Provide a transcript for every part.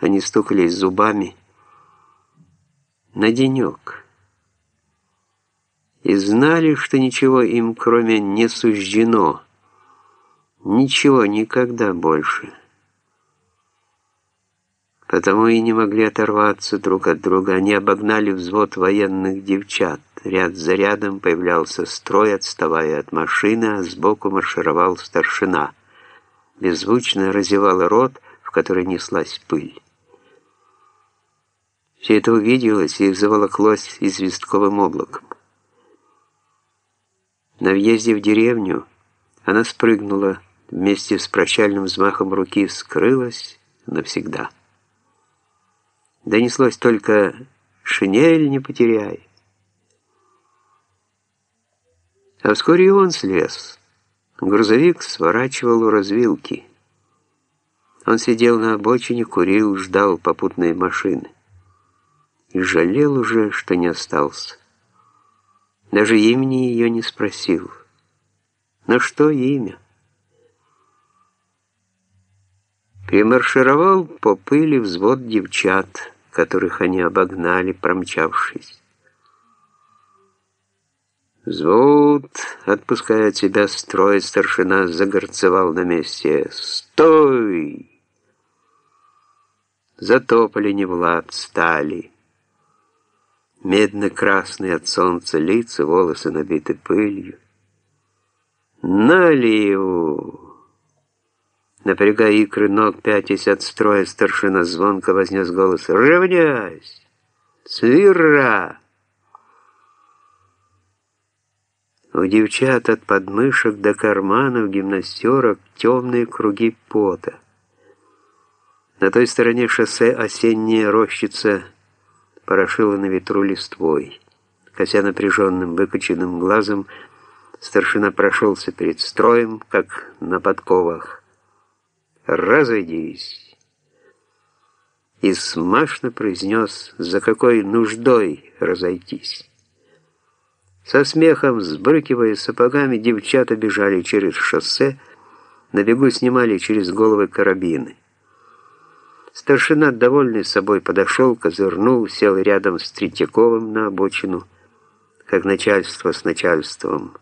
они стукались зубами. На денек. И знали, что ничего им кроме не суждено. Ничего никогда больше. Потому и не могли оторваться друг от друга. Они обогнали взвод военных девчат. Ряд за рядом появлялся строй, отставая от машины, а сбоку маршировал старшина. Беззвучно разевал рот, в который неслась пыль. Все это увиделось и заволоклось известковым облаком. На въезде в деревню она спрыгнула, вместе с прощальным взмахом руки скрылась навсегда. Донеслось только «шинель не потеряй». А вскоре и он слез. Грузовик сворачивал у развилки. Он сидел на обочине, курил, ждал попутной машины. И жалел уже, что не остался. Даже имени ее не спросил. Но что имя? Примаршировал по пыли взвод девчат, которых они обогнали, промчавшись. Взвод, отпуская от себя строй, старшина загорцевал на месте. «Стой!» Затопали не Влад, стали. Медно-красные от солнца лица, волосы набиты пылью. «Налью!» Напрягая икры ног, пятясь от строя, старшина звонко вознес голос. «Равняйсь! Свира!» У девчат от подмышек до карманов гимнастерок темные круги пота. На той стороне шоссе осенняя рощица порошила на ветру листвой. Кося напряженным выкоченным глазом, старшина прошелся перед строем, как на подковах. «Разойдись!» И смашно произнес, за какой нуждой разойтись. Со смехом, сбрыкивая сапогами, девчата бежали через шоссе, на бегу снимали через головы карабины. Старшина, довольный собой, подошел, козырнул, сел рядом с Третьяковым на обочину, как начальство с начальством.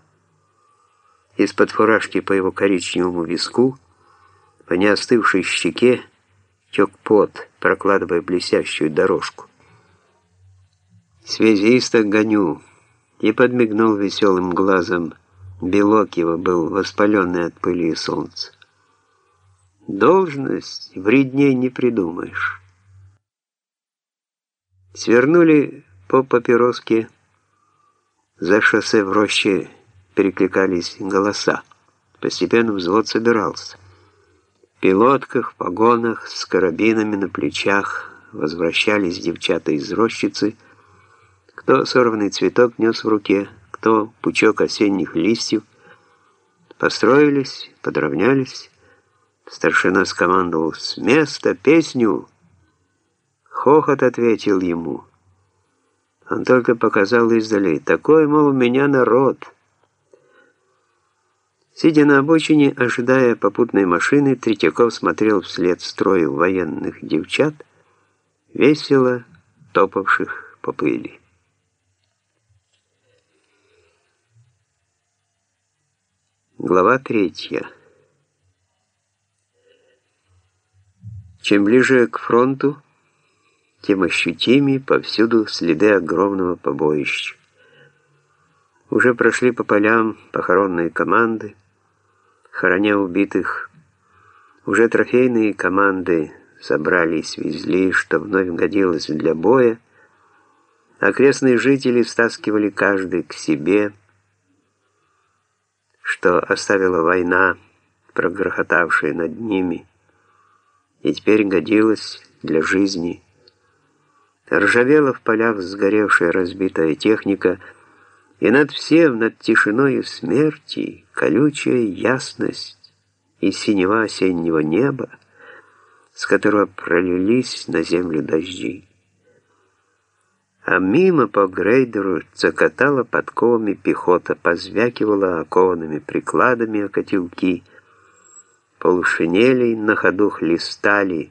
Из-под фуражки по его коричневому виску, по неостывшей щеке, тек пот, прокладывая блестящую дорожку. «Связиста гоню», и подмигнул веселым глазом. Белок его был воспаленный от пыли и солнца. Должность вредней не придумаешь. Свернули по папироске. За шоссе в роще перекликались голоса. Постепенно взвод собирался. В пилотках, в погонах, с карабинами на плечах возвращались девчата из рощицы, кто сорванный цветок нес в руке, кто пучок осенних листьев. Построились, подровнялись. Старшина скомандовал «С места песню!» Хохот ответил ему. Он только показал издали. «Такой, мол, у меня народ!» Сидя на обочине, ожидая попутной машины, Третьяков смотрел вслед строю военных девчат, весело топавших по пыли. Глава третья. Чем ближе к фронту, тем ощутимее повсюду следы огромного побоища. Уже прошли по полям похоронные команды, хороня убитых. Уже трофейные команды собрали и свезли, что вновь годилось для боя. Окрестные жители стаскивали каждый к себе – что оставила война, прогрохотавшая над ними, и теперь годилась для жизни. Ржавела в полях сгоревшая разбитая техника, и над всем, над тишиной смерти, колючая ясность и синева осеннего неба, с которого пролились на землю дожди а мимо по грейдеру цокотала подковами пехота, позвякивала окованными прикладами котелки, полушинелей на ходу хлестали,